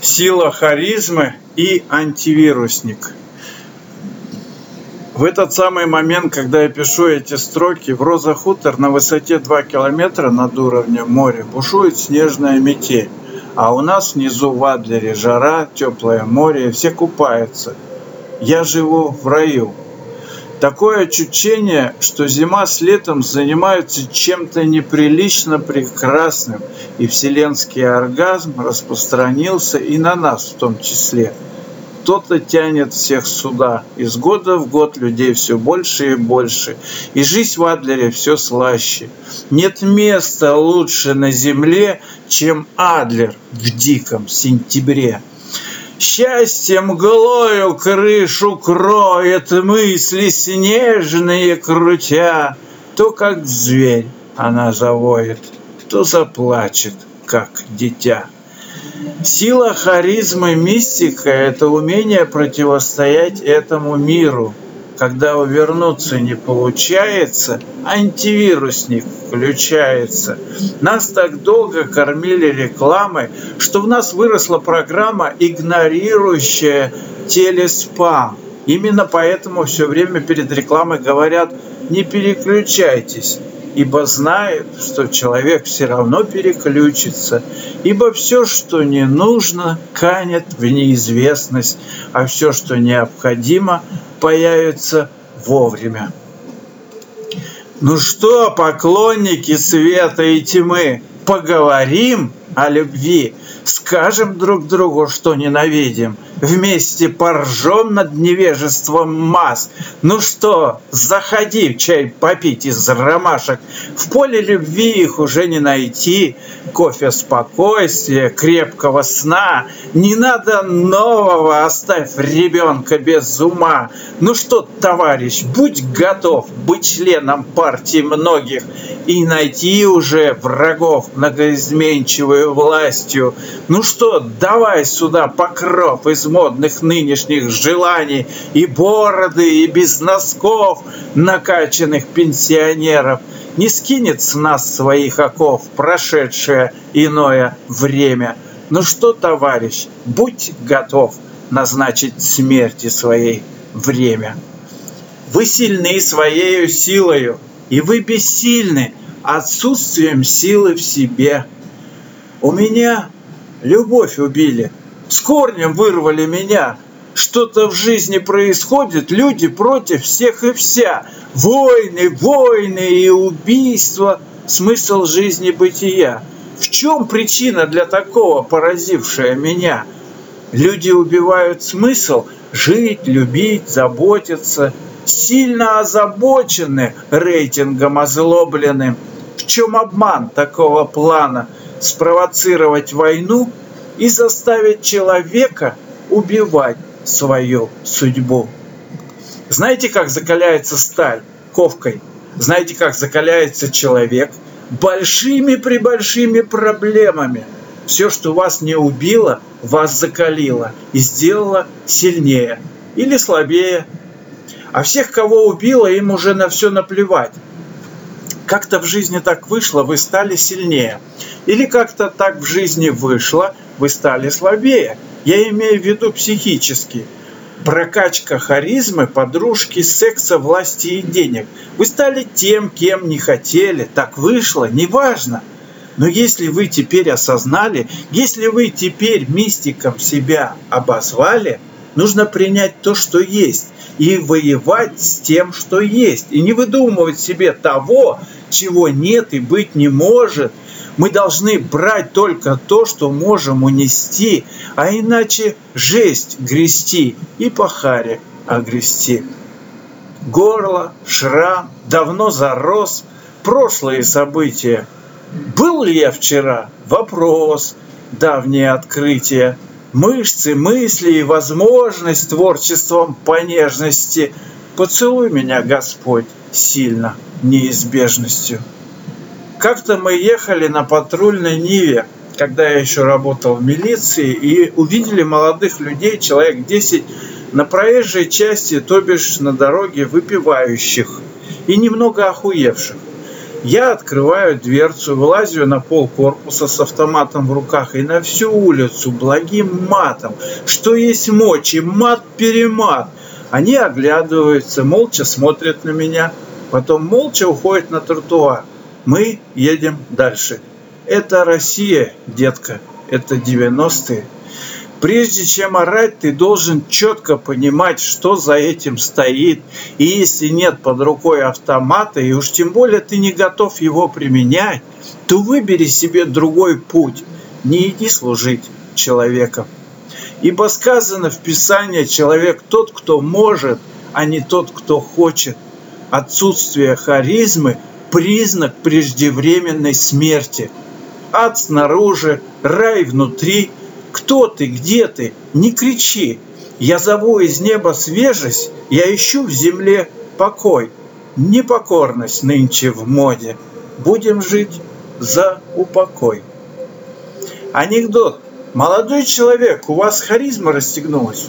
Сила харизмы и антивирусник. В этот самый момент, когда я пишу эти строки, в Роза Хутор на высоте 2 километра над уровнем моря бушует снежная метель. А у нас внизу в Адлере жара, теплое море, все купаются. Я живу в раю. Такое ощущение, что зима с летом занимаются чем-то неприлично прекрасным, и вселенский оргазм распространился и на нас в том числе – кто-то тянет всех сюда. Из года в год людей все больше и больше. И жизнь в Адлере все слаще. Нет места лучше на земле, чем Адлер в диком сентябре. Счастье мглою крышу кроет мысли снежные крутя. То, как зверь она завоет, то заплачет, как дитя. Сила харизмы мистика – это умение противостоять этому миру. Когда увернуться не получается, антивирусник включается. Нас так долго кормили рекламой, что в нас выросла программа, игнорирующая телеспам. Именно поэтому все время перед рекламой говорят «не переключайтесь» ибо знает, что человек все равно переключится, ибо все, что не нужно, канет в неизвестность, а все, что необходимо, появится вовремя. Ну что, поклонники света и тьмы, поговорим о любви, скажем друг другу, что ненавидим – вместе поржем над невежеством масс. Ну что, заходи чай попить из ромашек. В поле любви их уже не найти. Кофе спокойствия, крепкого сна. Не надо нового, оставь ребенка без ума. Ну что, товарищ, будь готов быть членом партии многих и найти уже врагов многоизменчивую властью. Ну что, давай сюда покров из модных нынешних желаний и бороды, и без носков накачанных пенсионеров. Не скинет с нас своих оков прошедшее иное время. Ну что, товарищ, будь готов назначить смерти своей время. Вы сильны своей силою, и вы бессильны отсутствием силы в себе. У меня любовь убили, с корнем вырвали меня. Что-то в жизни происходит, люди против всех и вся. Войны, войны и убийства – смысл жизни бытия. В чем причина для такого, поразившая меня? Люди убивают смысл жить, любить, заботиться, сильно озабочены рейтингом озлобленным. В чем обман такого плана? Спровоцировать войну – и заставить человека убивать свою судьбу. Знаете, как закаляется сталь ковкой? Знаете, как закаляется человек? Большими-пребольшими проблемами. Все, что вас не убило, вас закалило и сделало сильнее или слабее. А всех, кого убило, им уже на все наплевать. Как-то в жизни так вышло, вы стали сильнее. Или как-то так в жизни вышло, вы стали слабее. Я имею в виду психически. Прокачка харизмы, подружки, секса, власти и денег. Вы стали тем, кем не хотели. Так вышло, неважно. Но если вы теперь осознали, если вы теперь мистиком себя обозвали, нужно принять то, что есть, и воевать с тем, что есть, и не выдумывать себе того, чего нет и быть не может – мы должны брать только то, что можем унести, а иначе жесть грести и по харе огрести. Горло, шрам, давно зарос, прошлые события. Был ли я вчера? Вопрос, давнее открытие. Мышцы, мысли и возможность творчеством по нежности. Поцелуй меня, Господь, сильно, неизбежностью. Как-то мы ехали на патрульной Ниве, когда я еще работал в милиции, и увидели молодых людей, человек 10, на проезжей части, то бишь на дороге, выпивающих и немного охуевших. Я открываю дверцу, вылазю на пол корпуса с автоматом в руках и на всю улицу благим матом, что есть мочи, мат-перемат. Они оглядываются, молча смотрят на меня, потом молча уходят на тротуар. Мы едем дальше. Это Россия, детка, это 90-е. Прежде чем орать, ты должен четко понимать, что за этим стоит. И если нет под рукой автомата, и уж тем более ты не готов его применять, то выбери себе другой путь. Не иди служить человеком. Ибо сказано в Писании, человек тот, кто может, а не тот, кто хочет. Отсутствие харизмы – признак преждевременной смерти. Ад снаружи, рай внутри – кто ты, где ты? Не кричи. Я зову из неба свежесть, я ищу в земле покой. Непокорность нынче в моде. Будем жить за упокой. Анекдот. Молодой человек, у вас харизма расстегнулась.